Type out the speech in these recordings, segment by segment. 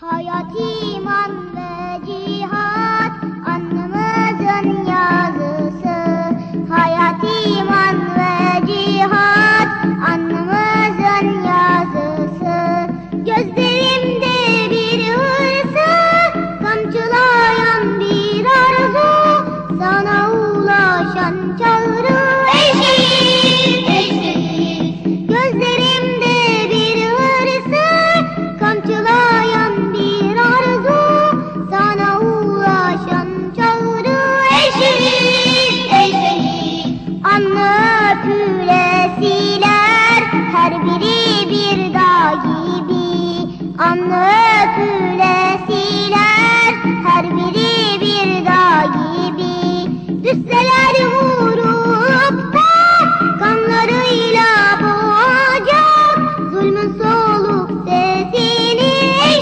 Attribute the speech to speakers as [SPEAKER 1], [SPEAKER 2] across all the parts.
[SPEAKER 1] Hayat, iman Düşseler vurup da Kanlarıyla boğacak. Zulmün soluk sesini ey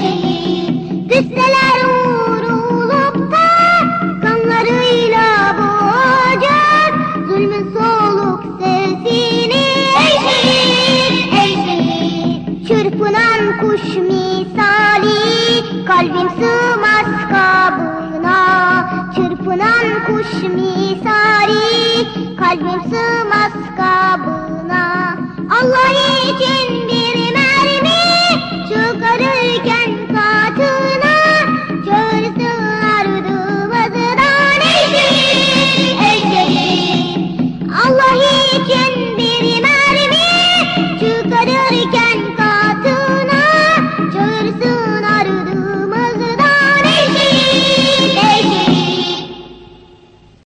[SPEAKER 1] şehit Düşseler vurulup da Kanlarıyla boğacak. Zulmün soluk sesini ey şehit Çırpınan kuş misali Kalbim sığmaz uçan kuş misali Kalbim sığmaz kabına. Allah için